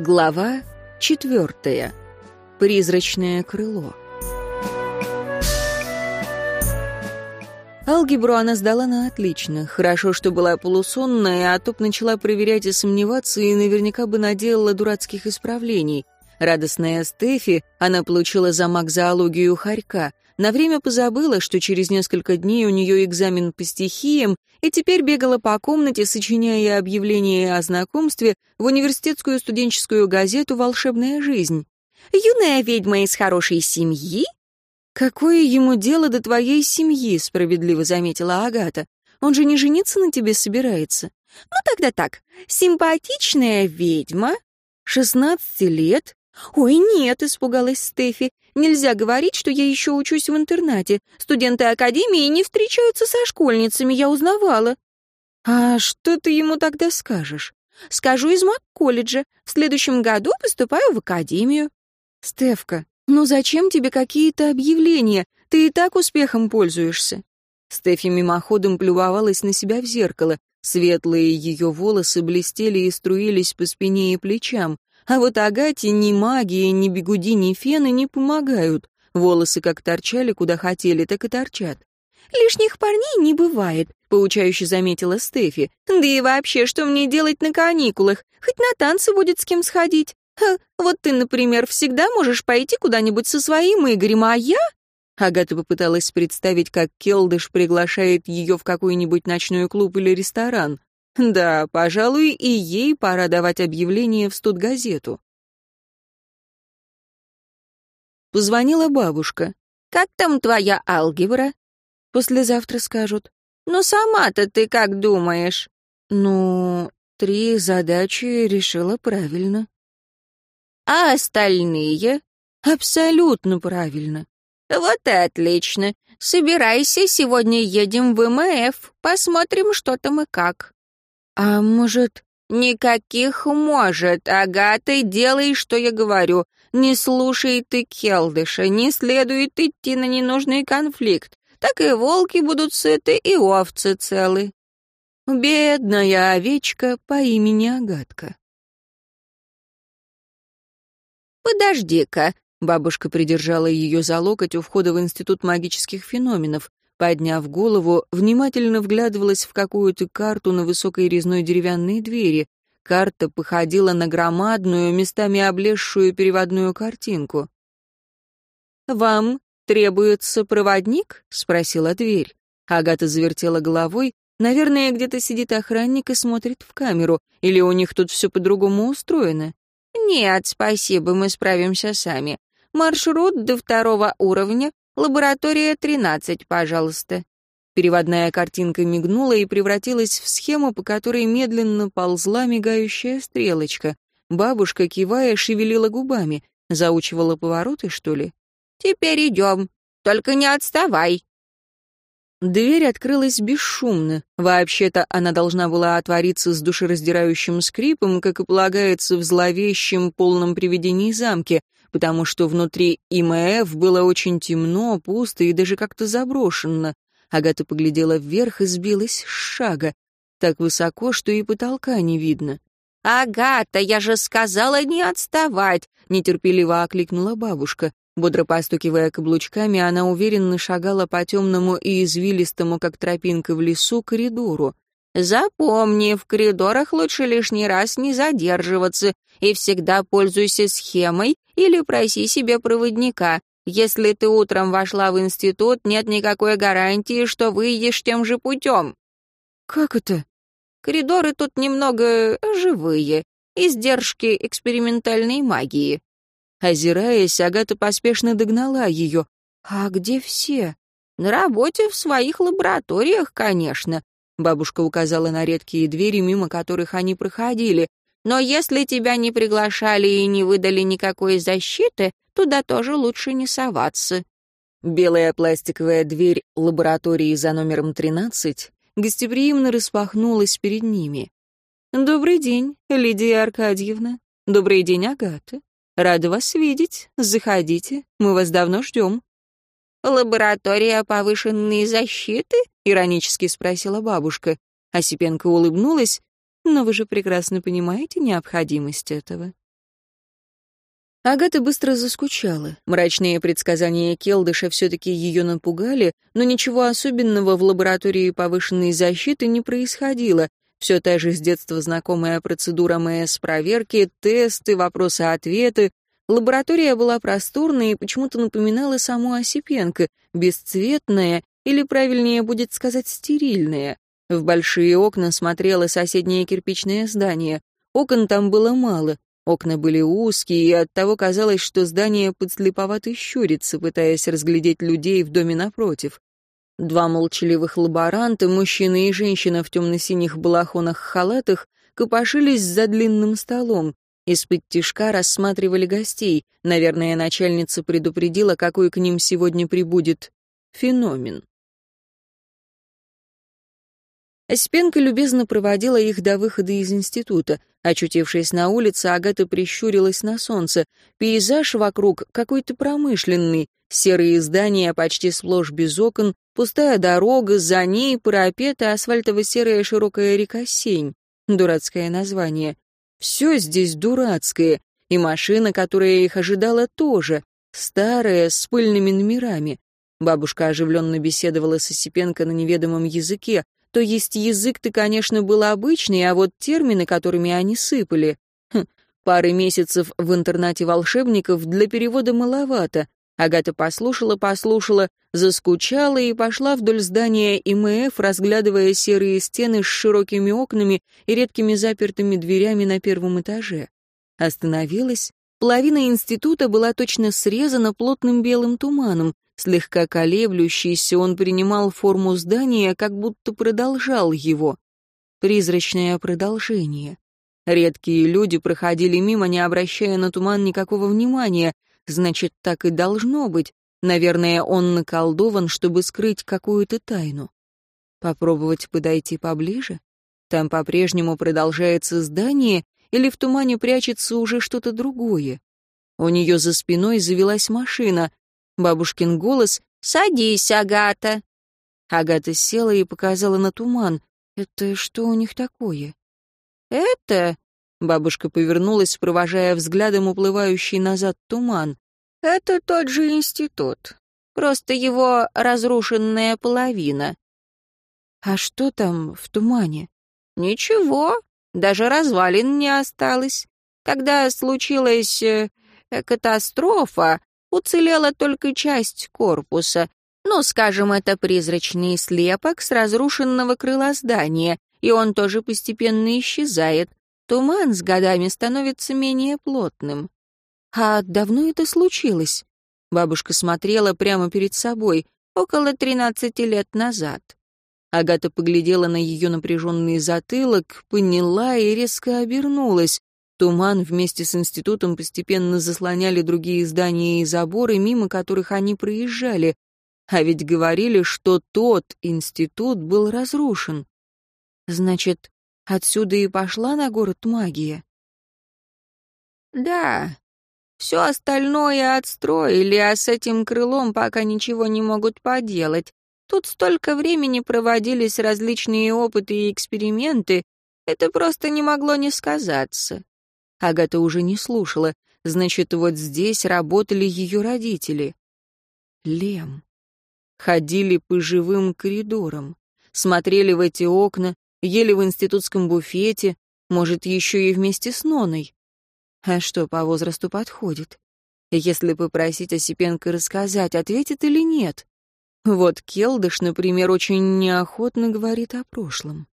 Глава четвертая. Призрачное крыло. Алгебру она сдала на отлично. Хорошо, что была полусонная, а то б начала проверять и сомневаться, и наверняка бы наделала дурацких исправлений. Радостная Стефи, она получила замок зоологию Харька, на время позабыла, что через несколько дней у нее экзамен по стихиям, и теперь бегала по комнате, сочиняя объявление о знакомстве в университетскую студенческую газету «Волшебная жизнь». «Юная ведьма из хорошей семьи?» «Какое ему дело до твоей семьи?» — справедливо заметила Агата. «Он же не жениться на тебе собирается». «Ну тогда так. Симпатичная ведьма, шестнадцати лет, «Ой, нет», — испугалась Стефи. «Нельзя говорить, что я еще учусь в интернате. Студенты академии не встречаются со школьницами, я узнавала». «А что ты ему тогда скажешь?» «Скажу из МакКолледжа. В следующем году поступаю в академию». «Стефка, ну зачем тебе какие-то объявления? Ты и так успехом пользуешься». Стефи мимоходом плювалась на себя в зеркало. Светлые ее волосы блестели и струились по спине и плечам. А вот Агате ни магия, ни бегуди, ни фены не помогают. Волосы как торчали, куда хотели, так и торчат. «Лишних парней не бывает», — поучающе заметила Стефи. «Да и вообще, что мне делать на каникулах? Хоть на танцы будет с кем сходить. Вот ты, например, всегда можешь пойти куда-нибудь со своим Игорем, а я...» Агата попыталась представить, как Келдыш приглашает ее в какой-нибудь ночной клуб или ресторан. Да, пожалуй, и ей пора давать объявление в студгазету. Позвонила бабушка. «Как там твоя алгебра?» «Послезавтра скажут». «Ну, сама-то ты как думаешь?» «Ну, три задачи решила правильно». «А остальные?» «Абсолютно правильно». «Вот и отлично. Собирайся, сегодня едем в МФ, посмотрим, что там и как». «А может...» «Никаких «может», Агата, делай, что я говорю. Не слушай ты Келдыша, не следует идти на ненужный конфликт. Так и волки будут сыты, и овцы целы». Бедная овечка по имени Агатка. «Подожди-ка», — бабушка придержала ее за локоть у входа в Институт магических феноменов. Подняв голову, внимательно вглядывалась в какую-то карту на высокой резной деревянной двери. Карта походила на громадную, местами облезшую переводную картинку. «Вам требуется проводник?» — спросила дверь. Агата завертела головой. Наверное, где-то сидит охранник и смотрит в камеру. Или у них тут все по-другому устроено? «Нет, спасибо, мы справимся сами. Маршрут до второго уровня, Лаборатория 13, пожалуйста». Переводная картинка мигнула и превратилась в схему, по которой медленно ползла мигающая стрелочка. Бабушка, кивая, шевелила губами. Заучивала повороты, что ли? «Теперь идем. Только не отставай». Дверь открылась бесшумно. Вообще-то она должна была отвориться с душераздирающим скрипом, как и полагается в зловещем, полном привидении замке, потому что внутри ИМФ было очень темно, пусто и даже как-то заброшено. Агата поглядела вверх и сбилась с шага. Так высоко, что и потолка не видно. «Агата, я же сказала не отставать!» — нетерпеливо окликнула бабушка. Бодро постукивая каблучками, она уверенно шагала по темному и извилистому, как тропинка в лесу, коридору. «Запомни, в коридорах лучше лишний раз не задерживаться и всегда пользуйся схемой или проси себе проводника. Если ты утром вошла в институт, нет никакой гарантии, что выйдешь тем же путем». «Как это?» «Коридоры тут немного живые, издержки экспериментальной магии». Озираясь, Агата поспешно догнала ее. «А где все?» «На работе в своих лабораториях, конечно», — бабушка указала на редкие двери, мимо которых они проходили. «Но если тебя не приглашали и не выдали никакой защиты, туда тоже лучше не соваться». Белая пластиковая дверь лаборатории за номером 13 гостеприимно распахнулась перед ними. «Добрый день, Лидия Аркадьевна. Добрый день, Агата. Рада вас видеть. Заходите. Мы вас давно ждем». «Лаборатория повышенной защиты?» — иронически спросила бабушка. Осипенко улыбнулась. «Но вы же прекрасно понимаете необходимость этого». Агата быстро заскучала. Мрачные предсказания Келдыша все-таки ее напугали, но ничего особенного в лаборатории повышенной защиты не происходило. Все та же с детства знакомая процедура МС-проверки, тесты, вопросы-ответы. Лаборатория была просторной и почему-то напоминала саму Осипенко, бесцветная, или, правильнее будет сказать, стерильная. В большие окна смотрело соседнее кирпичное здание. Окон там было мало, Окна были узкие, и оттого казалось, что здание подслеповато щурится, пытаясь разглядеть людей в доме напротив. Два молчаливых лаборанта, мужчина и женщина в темно-синих балахонах-халатах, копошились за длинным столом. Из-под тишка рассматривали гостей. Наверное, начальница предупредила, какой к ним сегодня прибудет феномен. Спенка любезно проводила их до выхода из института. Очутившись на улице, Агата прищурилась на солнце. Пейзаж вокруг какой-то промышленный. Серые здания почти сплошь без окон, пустая дорога, за ней парапет и асфальтово-серая широкая река Сень. Дурацкое название. Все здесь дурацкое. И машина, которая их ожидала, тоже. Старая, с пыльными номерами. Бабушка оживленно беседовала с Осипенко на неведомом языке, то есть язык-то, конечно, был обычный, а вот термины, которыми они сыпали... Хм, пары месяцев в интернате волшебников для перевода маловато. Агата послушала-послушала, заскучала и пошла вдоль здания ИМФ, разглядывая серые стены с широкими окнами и редкими запертыми дверями на первом этаже. Остановилась. Половина института была точно срезана плотным белым туманом, Слегка колеблющийся, он принимал форму здания, как будто продолжал его. Призрачное продолжение. Редкие люди проходили мимо, не обращая на туман никакого внимания. Значит, так и должно быть. Наверное, он наколдован, чтобы скрыть какую-то тайну. Попробовать подойти поближе? Там по-прежнему продолжается здание, или в тумане прячется уже что-то другое? У нее за спиной завелась машина. Бабушкин голос «Садись, Агата!» Агата села и показала на туман. «Это что у них такое?» «Это...» — бабушка повернулась, провожая взглядом уплывающий назад туман. «Это тот же институт. Просто его разрушенная половина». «А что там в тумане?» «Ничего, даже развалин не осталось. Когда случилась э, катастрофа, Уцелела только часть корпуса. Ну, скажем, это призрачный слепок с разрушенного крыла здания, и он тоже постепенно исчезает. Туман с годами становится менее плотным. А давно это случилось? Бабушка смотрела прямо перед собой, около тринадцати лет назад. Агата поглядела на ее напряженный затылок, поняла и резко обернулась. Туман вместе с институтом постепенно заслоняли другие здания и заборы, мимо которых они проезжали. А ведь говорили, что тот институт был разрушен. Значит, отсюда и пошла на город магия? Да, все остальное отстроили, а с этим крылом пока ничего не могут поделать. Тут столько времени проводились различные опыты и эксперименты, это просто не могло не сказаться. Агата уже не слушала. Значит, вот здесь работали ее родители. Лем. Ходили по живым коридорам, смотрели в эти окна, ели в институтском буфете, может, еще и вместе с Ноной. А что, по возрасту подходит? Если попросить Осипенко рассказать, ответит или нет? Вот Келдыш, например, очень неохотно говорит о прошлом.